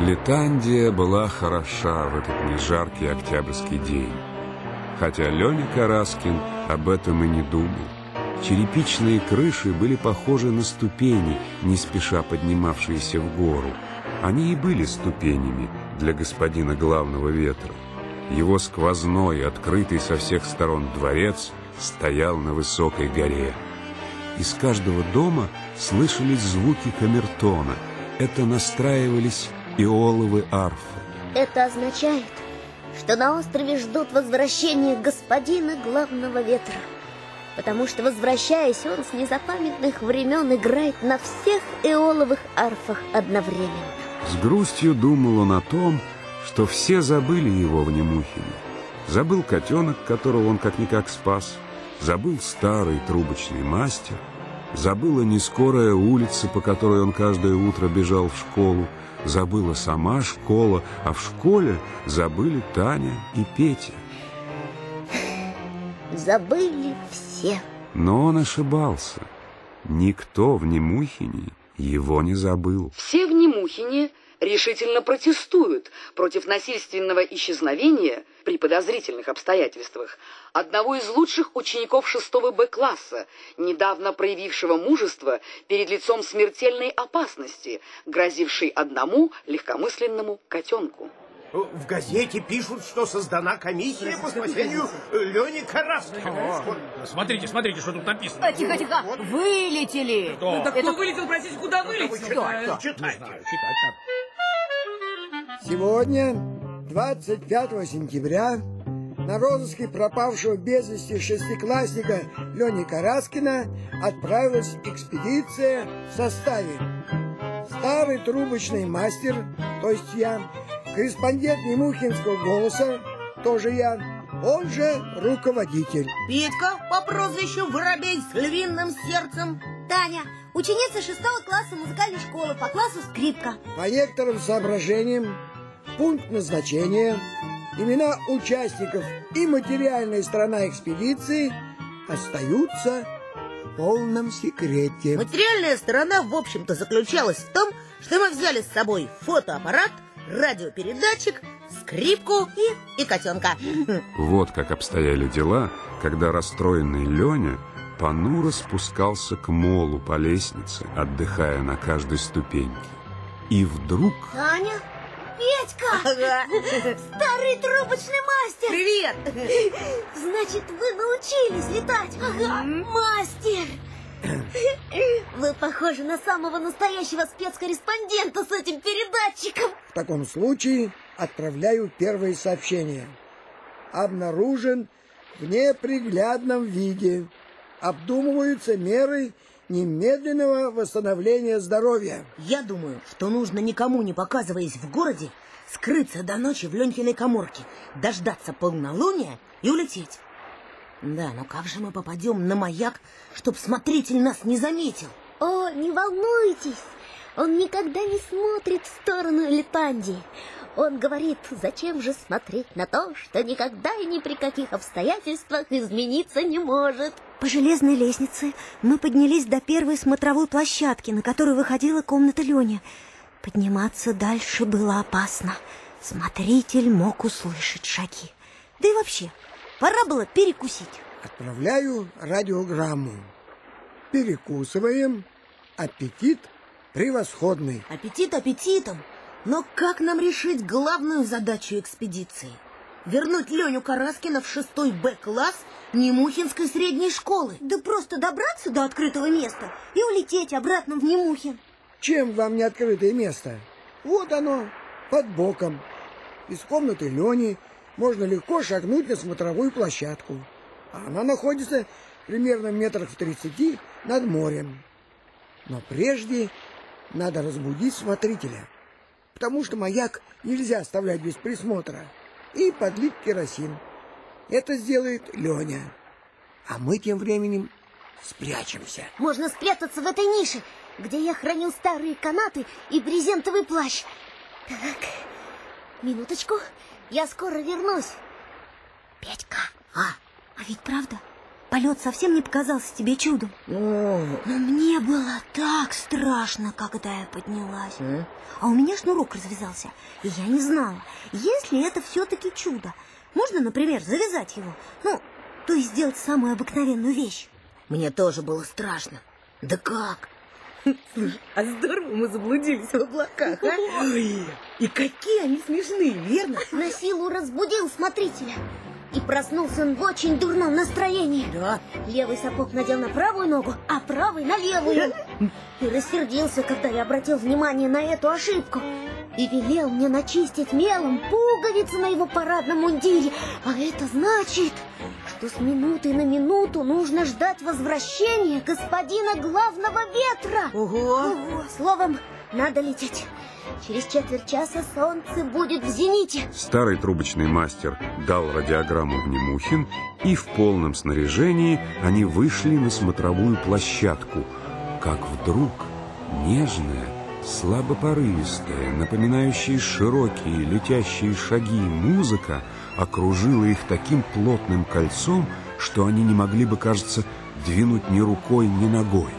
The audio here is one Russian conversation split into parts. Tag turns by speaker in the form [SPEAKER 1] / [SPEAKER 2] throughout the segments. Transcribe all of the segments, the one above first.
[SPEAKER 1] Летандия была хороша в этот нежаркий октябрьский день. Хотя Леня Караскин об этом и не думал. Черепичные крыши были похожи на ступени, не спеша поднимавшиеся в гору. Они и были ступенями для господина главного ветра. Его сквозной, открытый со всех сторон дворец стоял на высокой горе. Из каждого дома слышались звуки камертона. Это настраивались иоловы арфы.
[SPEAKER 2] Это означает, что на острове ждут возвращения господина главного ветра. Потому что, возвращаясь, он с незапамятных времен играет на всех эоловых арфах одновременно.
[SPEAKER 1] С грустью думал он о том, что все забыли его в Немухине. Забыл котенок, которого он как-никак спас, забыл старый трубочный мастер, забыла нескорая улица, по которой он каждое утро бежал в школу, забыла сама школа, а в школе забыли Таня и Петя.
[SPEAKER 2] Забыли все.
[SPEAKER 1] Но он ошибался. Никто в Немухине его не забыл.
[SPEAKER 3] Все в Немухине решительно протестуют против насильственного исчезновения при подозрительных обстоятельствах одного из лучших учеников 6 Б-класса, недавно проявившего мужество перед лицом смертельной опасности, грозившей одному легкомысленному котенку.
[SPEAKER 4] В газете пишут, что создана комиссия по спасению Лени Караскина.
[SPEAKER 5] Смотрите, смотрите, что тут написано.
[SPEAKER 6] Тихо, тихо. Вылетели.
[SPEAKER 5] Кто?
[SPEAKER 7] Ну, так кто вылетел, простите, куда вылетел?
[SPEAKER 4] Читайте,
[SPEAKER 5] Читайте.
[SPEAKER 8] Сегодня, 25 сентября, на розыске пропавшего без вести шестиклассника Лени Караскина отправилась экспедиция в составе старый трубочный мастер, то есть я, корреспондент Немухинского голоса, тоже я, он же руководитель.
[SPEAKER 6] Петька по прозвищу Воробей с львиным сердцем.
[SPEAKER 2] Таня, ученица шестого класса музыкальной школы по классу скрипка.
[SPEAKER 8] По некоторым соображениям, пункт назначения, имена участников и материальная сторона экспедиции остаются в полном секрете.
[SPEAKER 6] Материальная сторона, в общем-то, заключалась в том, что мы взяли с собой фотоаппарат, радиопередатчик, скрипку и, и котенка.
[SPEAKER 1] Вот как обстояли дела, когда расстроенный Леня понуро спускался к молу по лестнице, отдыхая на каждой ступеньке. И вдруг...
[SPEAKER 2] Таня? Петька! Старый трубочный мастер!
[SPEAKER 6] Привет!
[SPEAKER 2] Значит, вы научились летать? Ага, мастер! Вы похожи на самого настоящего спецкорреспондента с этим передатчиком.
[SPEAKER 8] В таком случае отправляю первое сообщение. Обнаружен в неприглядном виде. Обдумываются меры немедленного восстановления здоровья.
[SPEAKER 6] Я думаю, что нужно никому не показываясь в городе, скрыться до ночи в Ленькиной коморке, дождаться полнолуния и улететь. Да, но как же мы попадем на маяк, чтоб смотритель нас не заметил?
[SPEAKER 2] О, не волнуйтесь, он никогда не смотрит в сторону Летандии. Он говорит, зачем же смотреть на то, что никогда и ни при каких обстоятельствах измениться не может.
[SPEAKER 9] По железной лестнице мы поднялись до первой смотровой площадки, на которую выходила комната Лёни. Подниматься дальше было опасно. Смотритель мог услышать шаги. Да и вообще, пора было перекусить.
[SPEAKER 8] Отправляю радиограмму. Перекусываем. Аппетит превосходный.
[SPEAKER 6] Аппетит аппетитом, но как нам решить главную задачу экспедиции? Вернуть Леню Караскина в шестой Б-класс Немухинской средней школы.
[SPEAKER 9] Да просто добраться до открытого места и улететь обратно в Немухин.
[SPEAKER 8] Чем вам не открытое место? Вот оно, под боком. Из комнаты Лени можно легко шагнуть на смотровую площадку. Она находится примерно в метрах в тридцати над морем. Но прежде надо разбудить смотрителя, потому что маяк нельзя оставлять без присмотра, и подлить керосин. Это сделает Леня. А мы тем временем спрячемся.
[SPEAKER 2] Можно спрятаться в этой нише, где я хранил старые канаты и брезентовый плащ. Так, минуточку, я скоро вернусь. Петька,
[SPEAKER 9] А, а ведь правда, полет совсем не показался тебе чудом?
[SPEAKER 6] О,
[SPEAKER 9] Но мне было так страшно, когда я поднялась.
[SPEAKER 6] М?
[SPEAKER 9] А у меня шнурок развязался, и я не знала, если это все-таки чудо. Можно, например, завязать его? Ну, то есть сделать самую обыкновенную вещь.
[SPEAKER 6] мне тоже было страшно. Да как? Слушай, а здорово мы заблудились в облаках, а? Ой, и какие они смешные, верно?
[SPEAKER 2] На силу разбудил смотрителя. И проснулся он в очень дурном настроении.
[SPEAKER 6] Да.
[SPEAKER 2] Левый сапог надел на правую ногу, а правый на левую. И рассердился, когда я обратил внимание на эту ошибку. И велел мне начистить мелом пуговицы на его парадном мундире. А это значит, что с минуты на минуту нужно ждать возвращения господина главного ветра.
[SPEAKER 6] Ого!
[SPEAKER 2] Ого, словом, надо лететь. Через четверть часа солнце будет в зените.
[SPEAKER 1] Старый трубочный мастер дал радиограмму в Немухин, и в полном снаряжении они вышли на смотровую площадку, как вдруг нежная, слабопорывистая, напоминающая широкие летящие шаги музыка окружила их таким плотным кольцом, что они не могли бы, кажется, двинуть ни рукой, ни ногой.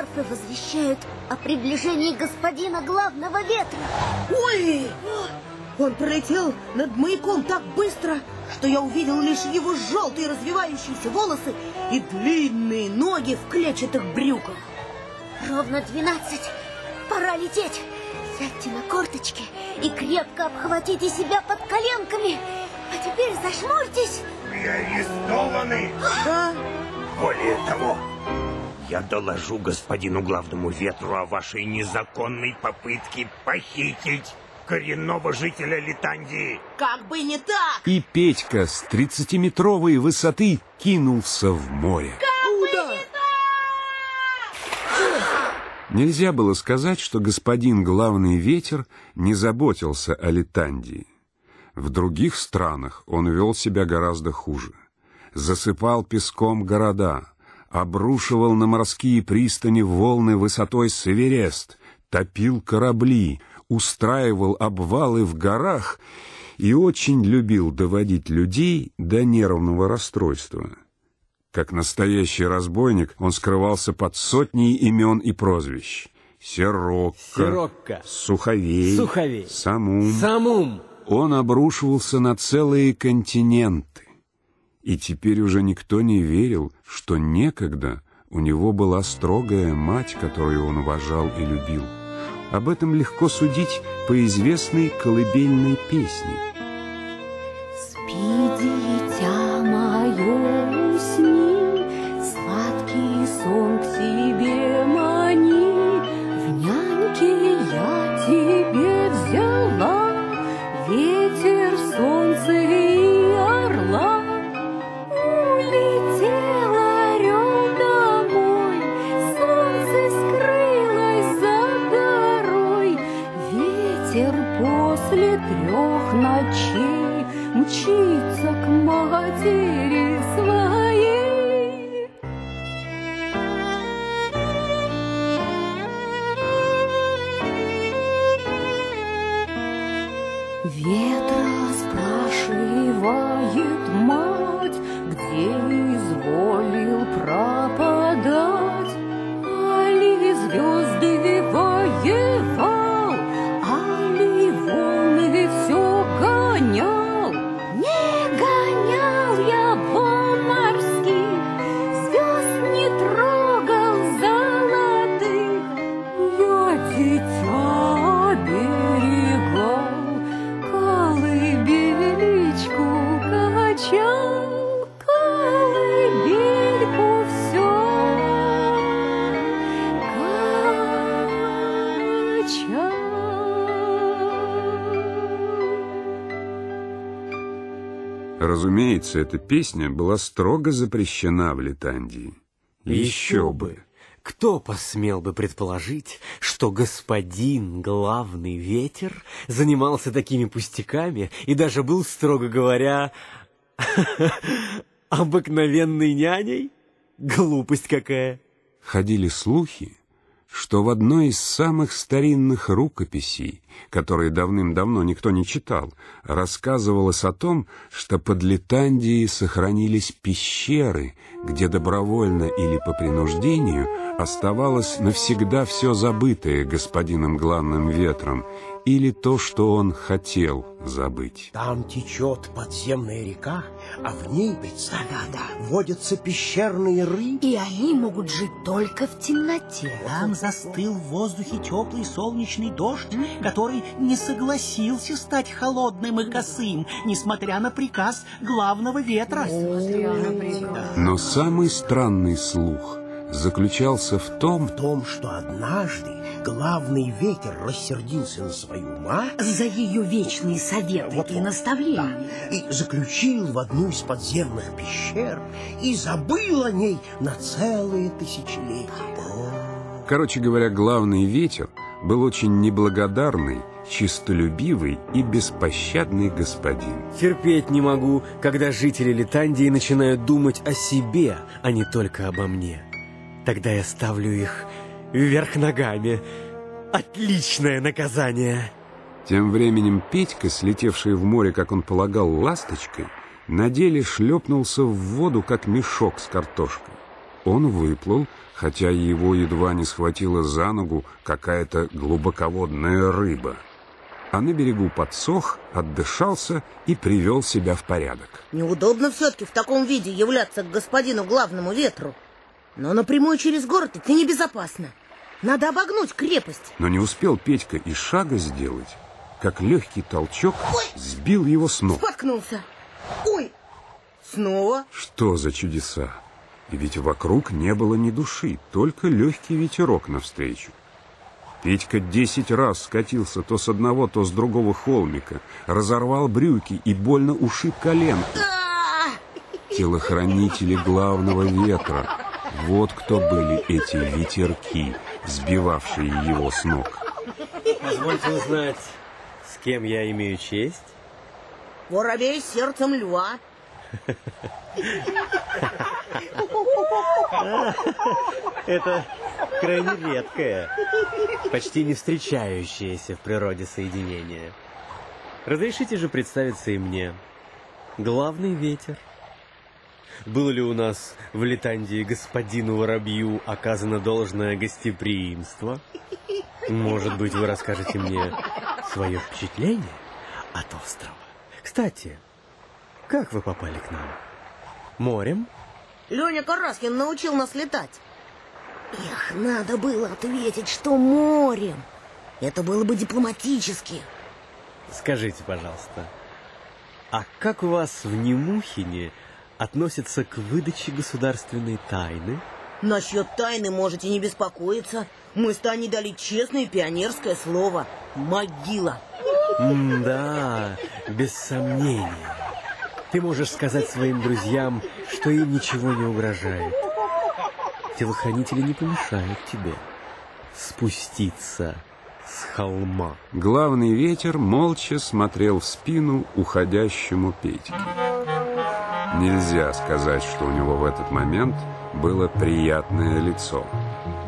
[SPEAKER 2] Арфы возвещают о приближении господина главного ветра.
[SPEAKER 6] Ой! Он пролетел над маяком так быстро, что я увидел лишь его желтые развивающиеся волосы и длинные ноги в клетчатых брюках.
[SPEAKER 2] Ровно двенадцать. Пора лететь. Сядьте на корточки и крепко обхватите себя под коленками. А теперь зажмурьтесь.
[SPEAKER 4] Вы арестованы.
[SPEAKER 6] Да?
[SPEAKER 4] Более того, я доложу господину главному ветру о вашей незаконной попытке похитить коренного жителя Литандии.
[SPEAKER 6] Как бы не так!
[SPEAKER 1] И Петька с 30-метровой высоты кинулся в море.
[SPEAKER 6] Куда?
[SPEAKER 1] Нельзя было сказать, что господин главный ветер не заботился о Литандии. В других странах он вел себя гораздо хуже. Засыпал песком города, обрушивал на морские пристани волны высотой с Эверест, топил корабли, устраивал обвалы в горах и очень любил доводить людей до нервного расстройства. Как настоящий разбойник, он скрывался под сотней имен и прозвищ. Сирокко,
[SPEAKER 10] Сирокко,
[SPEAKER 1] Суховей,
[SPEAKER 10] Суховей,
[SPEAKER 1] Самум.
[SPEAKER 10] Самум.
[SPEAKER 1] Он обрушивался на целые континенты. И теперь уже никто не верил, что некогда у него была строгая мать, которую он уважал и любил. Об этом легко судить по известной колыбельной песне.
[SPEAKER 11] Ветра спрашивает мать, где изволил пропадать.
[SPEAKER 1] Разумеется, эта песня была строго запрещена в Литандии. Еще бы!
[SPEAKER 10] Кто посмел бы предположить, что господин главный ветер занимался такими пустяками и даже был, строго говоря, обыкновенной няней? Глупость какая!
[SPEAKER 1] Ходили слухи, что в одной из самых старинных рукописей, которые давным-давно никто не читал, рассказывалось о том, что под Литандией сохранились пещеры, где добровольно или по принуждению оставалось навсегда все забытое господином главным ветром, или то, что он хотел забыть.
[SPEAKER 4] Там течет подземная река, а в ней, представь, водятся пещерные рыбы.
[SPEAKER 6] И они могут жить только в темноте.
[SPEAKER 12] Там застыл в воздухе теплый солнечный дождь, который не согласился стать холодным и косым, несмотря на приказ главного ветра.
[SPEAKER 1] Но самый странный слух заключался в том,
[SPEAKER 4] В том, что однажды главный ветер рассердился на свою мать
[SPEAKER 6] За ее вечные советы
[SPEAKER 4] Вот
[SPEAKER 6] и
[SPEAKER 4] вот,
[SPEAKER 6] наставления.
[SPEAKER 4] и заключил в одну из подземных пещер и забыл о ней на целые тысячелетия.
[SPEAKER 1] короче говоря, главный ветер был очень неблагодарный, чистолюбивый и беспощадный господин.
[SPEAKER 10] Терпеть не могу, когда жители Литандии начинают думать о себе, а не только обо мне. Тогда я ставлю их вверх ногами. Отличное наказание!
[SPEAKER 1] Тем временем Петька, слетевший в море, как он полагал, ласточкой, на деле шлепнулся в воду, как мешок с картошкой. Он выплыл, хотя его едва не схватила за ногу какая-то глубоководная рыба. А на берегу подсох, отдышался и привел себя в порядок.
[SPEAKER 6] Неудобно все-таки в таком виде являться к господину главному ветру. Но напрямую через город идти небезопасно. Надо обогнуть крепость.
[SPEAKER 1] Но не успел Петька и шага сделать, как легкий толчок сбил его с ног.
[SPEAKER 6] Споткнулся. Ой! Снова?
[SPEAKER 1] Что за чудеса? И ведь вокруг не было ни души, только легкий ветерок навстречу. Петька десять раз скатился то с одного, то с другого холмика, разорвал брюки и больно ушиб коленку. Телохранители главного ветра. Вот кто были эти ветерки, сбивавшие его с ног.
[SPEAKER 10] Позвольте узнать, с кем я имею честь?
[SPEAKER 6] Воробей с сердцем льва.
[SPEAKER 10] Это крайне редкое, почти не встречающееся в природе соединение. Разрешите же представиться и мне. Главный ветер. Было ли у нас в Литандии господину Воробью оказано должное гостеприимство? Может быть, вы расскажете мне свое впечатление от острова? Кстати, как вы попали к нам? Морем?
[SPEAKER 6] Леня Караскин научил нас летать. Эх, надо было ответить, что морем. Это было бы дипломатически.
[SPEAKER 10] Скажите, пожалуйста, а как у вас в Немухине относятся к выдаче государственной тайны?
[SPEAKER 6] Насчет тайны можете не беспокоиться. Мы с Таней дали честное пионерское слово. Могила.
[SPEAKER 10] да, без сомнения. Ты можешь сказать своим друзьям, что им ничего не угрожает. Телохранители не помешают тебе спуститься с холма.
[SPEAKER 1] Главный ветер молча смотрел в спину уходящему Петьке. Нельзя сказать, что у него в этот момент было приятное лицо.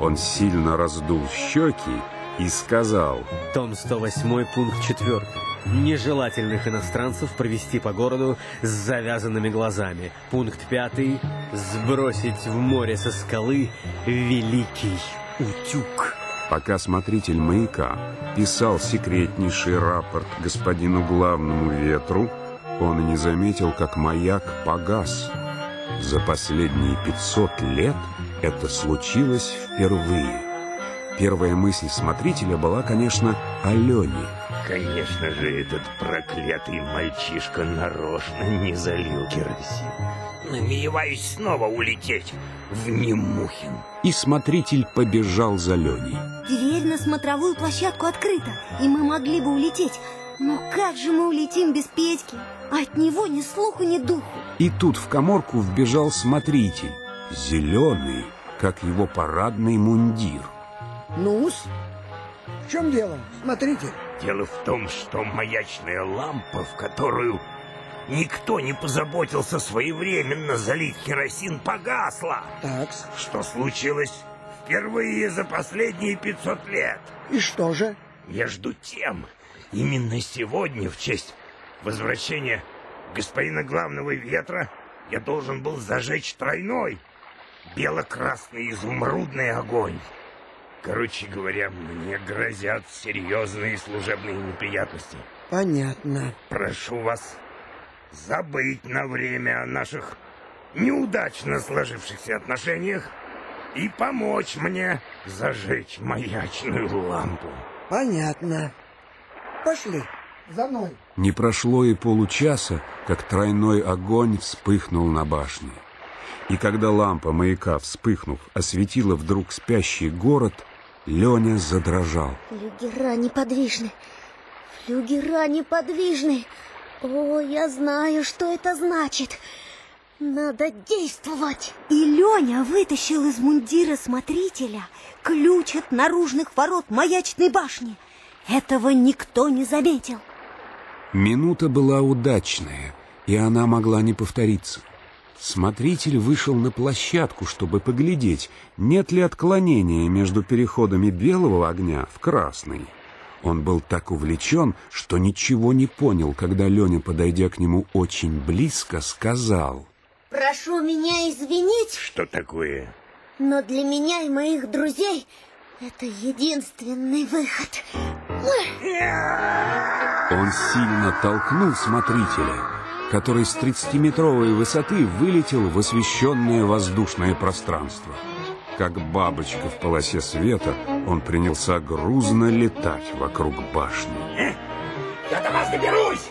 [SPEAKER 1] Он сильно раздул щеки и сказал...
[SPEAKER 10] Том 108, пункт 4. Нежелательных иностранцев провести по городу с завязанными глазами. Пункт 5. Сбросить в море со скалы великий утюг.
[SPEAKER 1] Пока смотритель маяка писал секретнейший рапорт господину главному ветру, он и не заметил, как маяк погас. За последние 500 лет это случилось впервые. Первая мысль смотрителя была, конечно, о Лене.
[SPEAKER 13] Конечно же, этот проклятый мальчишка нарочно не залил керосин. Намереваюсь снова улететь в Немухин.
[SPEAKER 1] И смотритель побежал за Леней.
[SPEAKER 9] Дверь на смотровую площадку открыта, и мы могли бы улететь. Но как же мы улетим без Петьки? От него ни слуху, ни духу.
[SPEAKER 1] И тут в коморку вбежал смотритель, зеленый, как его парадный мундир.
[SPEAKER 8] Ну-с, в чем дело? Смотрите.
[SPEAKER 13] Дело в том, что маячная лампа, в которую никто не позаботился своевременно залить керосин, погасла.
[SPEAKER 8] Так.
[SPEAKER 13] Что случилось? Впервые за последние 500 лет.
[SPEAKER 8] И что же?
[SPEAKER 13] Между тем, именно сегодня, в честь возвращения господина главного ветра, я должен был зажечь тройной бело-красный изумрудный огонь. Короче говоря, мне грозят серьезные служебные неприятности.
[SPEAKER 8] Понятно.
[SPEAKER 13] Прошу вас забыть на время о наших неудачно сложившихся отношениях и помочь мне зажечь маячную лампу.
[SPEAKER 8] Понятно. Пошли, за мной.
[SPEAKER 1] Не прошло и получаса, как тройной огонь вспыхнул на башне. И когда лампа маяка, вспыхнув, осветила вдруг спящий город, Леня задрожал.
[SPEAKER 2] Флюгера неподвижны. Флюгера неподвижны. О, я знаю, что это значит. Надо действовать.
[SPEAKER 9] И Леня вытащил из мундира смотрителя ключ от наружных ворот маячной башни. Этого никто не заметил.
[SPEAKER 1] Минута была удачная, и она могла не повториться. Смотритель вышел на площадку, чтобы поглядеть, нет ли отклонения между переходами белого огня в красный. Он был так увлечен, что ничего не понял, когда Леня, подойдя к нему очень близко, сказал.
[SPEAKER 2] Прошу меня извинить.
[SPEAKER 13] Что такое?
[SPEAKER 2] Но для меня и моих друзей это единственный выход.
[SPEAKER 1] Он сильно толкнул смотрителя, который с 30-метровой высоты вылетел в освещенное воздушное пространство. Как бабочка в полосе света, он принялся грузно летать вокруг башни.
[SPEAKER 13] Я до вас доберусь!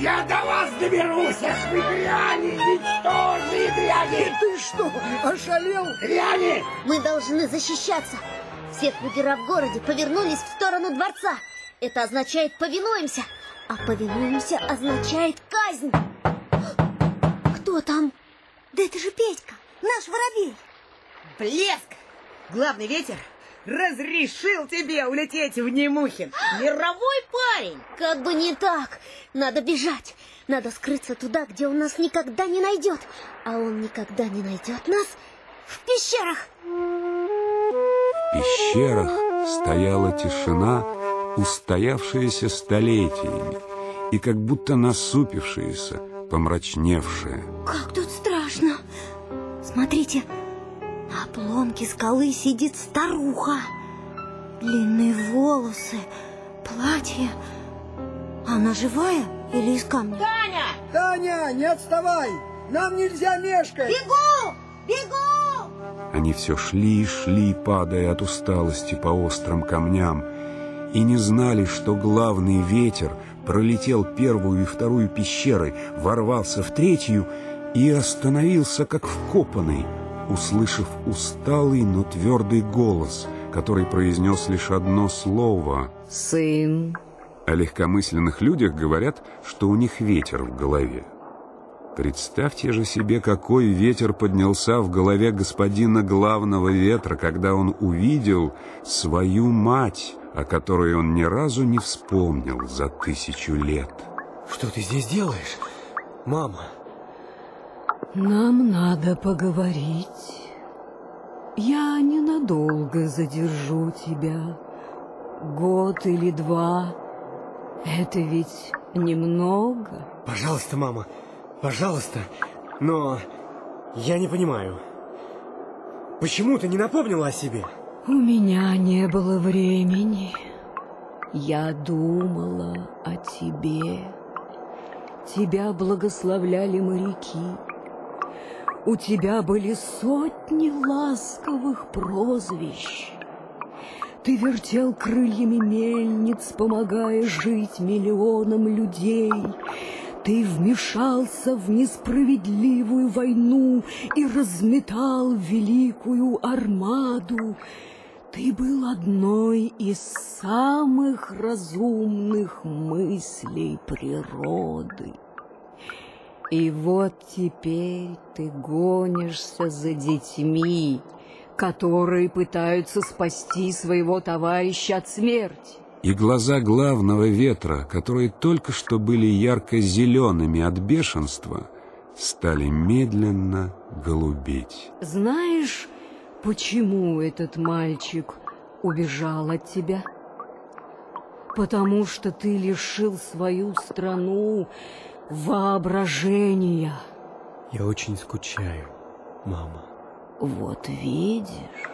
[SPEAKER 13] Я до вас доберусь! Ах вы дряни! Ничтожные дряни!
[SPEAKER 8] Ты что, ошалел?
[SPEAKER 13] Дряни!
[SPEAKER 2] Мы должны защищаться. Все флюгера в городе повернулись в сторону дворца. Это означает «повинуемся». А повинуемся означает казнь. Кто там?
[SPEAKER 9] Да это же Петька, наш воробей.
[SPEAKER 6] Блеск! Главный ветер разрешил тебе улететь в Немухин. Мировой парень!
[SPEAKER 2] Как бы не так. Надо бежать. Надо скрыться туда, где он нас никогда не найдет. А он никогда не найдет нас в пещерах.
[SPEAKER 1] В пещерах стояла тишина, устоявшаяся столетиями, и как будто насупившаяся, помрачневшая.
[SPEAKER 9] Как тут страшно! Смотрите, на обломке скалы сидит старуха. Длинные волосы, платье. Она живая или из камня?
[SPEAKER 6] Таня!
[SPEAKER 8] Таня, не отставай! Нам нельзя мешкать!
[SPEAKER 2] Бегу! Бегу!
[SPEAKER 1] Они все шли и шли, падая от усталости по острым камням, и не знали, что главный ветер пролетел первую и вторую пещеры, ворвался в третью и остановился как вкопанный, услышав усталый, но твердый голос, который произнес лишь одно слово.
[SPEAKER 3] «Сын».
[SPEAKER 1] О легкомысленных людях говорят, что у них ветер в голове. Представьте же себе, какой ветер поднялся в голове господина главного ветра, когда он увидел свою мать, о которой он ни разу не вспомнил за тысячу лет.
[SPEAKER 10] Что ты здесь делаешь, мама?
[SPEAKER 11] Нам надо поговорить. Я ненадолго задержу тебя. Год или два. Это ведь немного.
[SPEAKER 10] Пожалуйста, мама, пожалуйста. Но я не понимаю. Почему ты не напомнила о себе?
[SPEAKER 11] У меня не было времени. Я думала о тебе. Тебя благословляли моряки. У тебя были сотни ласковых прозвищ. Ты вертел крыльями мельниц, помогая жить миллионам людей. Ты вмешался в несправедливую войну и разметал великую армаду. Ты был одной из самых разумных мыслей природы. И вот теперь ты гонишься за детьми, которые пытаются спасти своего товарища от смерти.
[SPEAKER 1] И глаза главного ветра, которые только что были ярко-зелеными от бешенства, стали медленно голубеть.
[SPEAKER 11] Знаешь, почему этот мальчик убежал от тебя? Потому что ты лишил свою страну воображения.
[SPEAKER 10] Я очень скучаю, мама.
[SPEAKER 11] Вот видишь.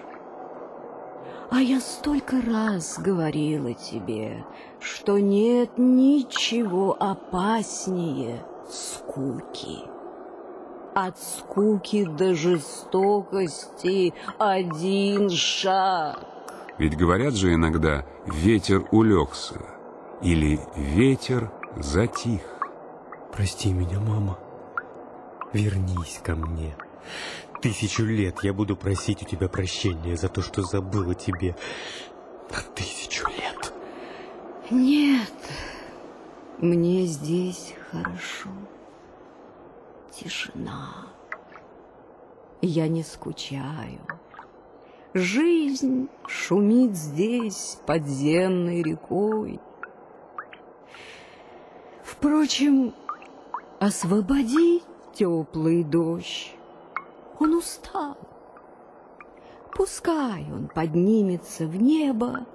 [SPEAKER 11] А я столько раз говорила тебе, что нет ничего опаснее скуки. От скуки до жестокости один шаг.
[SPEAKER 1] Ведь говорят же иногда «ветер улегся» или «ветер затих».
[SPEAKER 10] Прости меня, мама. Вернись ко мне. Тысячу лет я буду просить у тебя прощения за то, что забыла тебе. На тысячу лет.
[SPEAKER 11] Нет, мне здесь хорошо. Тишина. Я не скучаю. Жизнь шумит здесь подземной рекой. Впрочем, освободи теплый дождь. Он устал. Пускай он поднимется в небо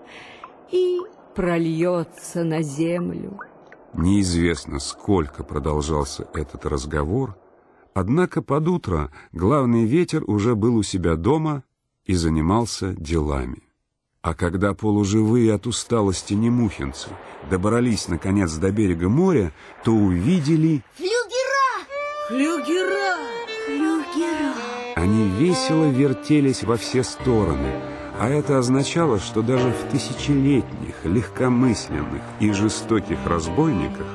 [SPEAKER 11] и прольется на землю.
[SPEAKER 1] Неизвестно, сколько продолжался этот разговор, однако под утро главный ветер уже был у себя дома и занимался делами. А когда полуживые от усталости немухинцы добрались, наконец, до берега моря, то увидели...
[SPEAKER 6] Флюгера! Флюгера! Флюгера!
[SPEAKER 1] Они весело вертелись во все стороны, а это означало, что даже в тысячелетних, легкомысленных и жестоких разбойниках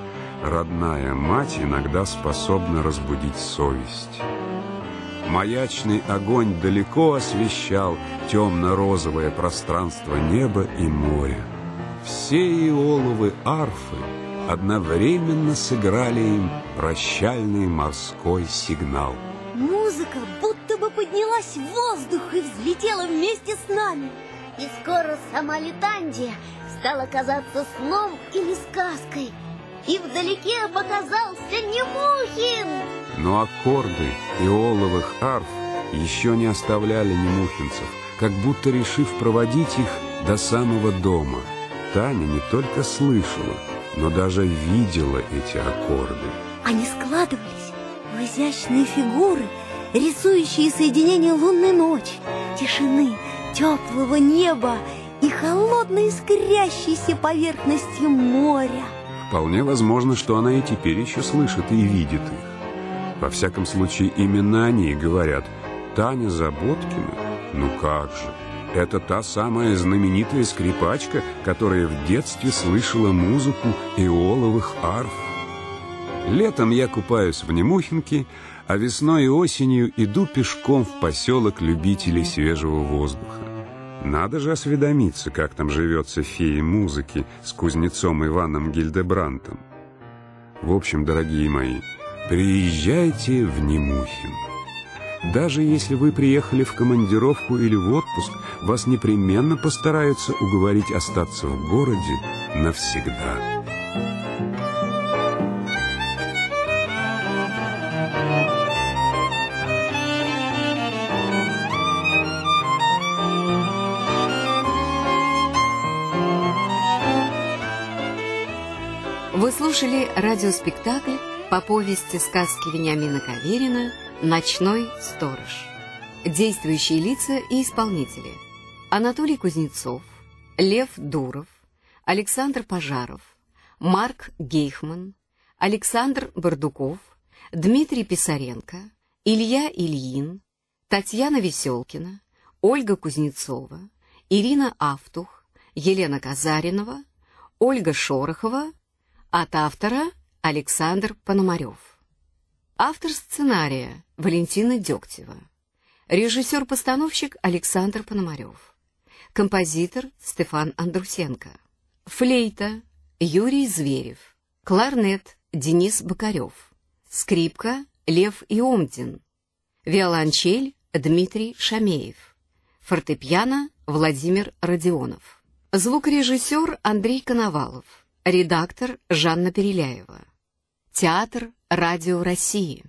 [SPEAKER 1] родная мать иногда способна разбудить совесть. Маячный огонь далеко освещал темно-розовое пространство неба и моря. Все иоловы арфы одновременно сыграли им прощальный морской сигнал.
[SPEAKER 9] Музыка будто бы поднялась в воздух и взлетела вместе с нами.
[SPEAKER 2] И скоро сама Летандия стала казаться сном или сказкой. И вдалеке показался Немухин.
[SPEAKER 1] Но аккорды иоловых арф еще не оставляли немухинцев, как будто решив проводить их до самого дома. Таня не только слышала, но даже видела эти аккорды.
[SPEAKER 9] Они складывались в изящные фигуры, рисующие соединение лунной ночи, тишины, теплого неба и холодной искрящейся поверхности моря.
[SPEAKER 1] Вполне возможно, что она и теперь еще слышит и видит их. Во всяком случае, именно они говорят «Таня Заботкина? Ну как же!» Это та самая знаменитая скрипачка, которая в детстве слышала музыку иоловых арф. Летом я купаюсь в Немухинке, а весной и осенью иду пешком в поселок любителей свежего воздуха. Надо же осведомиться, как там живется феей музыки с кузнецом Иваном Гильдебрантом. В общем, дорогие мои, приезжайте в Немухин. Даже если вы приехали в командировку или в отпуск, вас непременно постараются уговорить остаться в городе навсегда.
[SPEAKER 14] Слушали радиоспектакль по повести сказки Вениамина Каверина «Ночной сторож». Действующие лица и исполнители. Анатолий Кузнецов, Лев Дуров, Александр Пожаров, Марк Гейхман, Александр Бардуков, Дмитрий Писаренко, Илья Ильин, Татьяна Веселкина, Ольга Кузнецова, Ирина Автух, Елена Казаринова, Ольга Шорохова, от автора Александр Пономарев. Автор сценария Валентина Дегтева. Режиссер-постановщик Александр Пономарев. Композитор Стефан Андрусенко. Флейта Юрий Зверев. Кларнет Денис Бокарев. Скрипка Лев Иомдин. Виолончель Дмитрий Шамеев. Фортепиано Владимир Родионов. Звукорежиссер Андрей Коновалов. Редактор Жанна Переляева. Театр Радио России.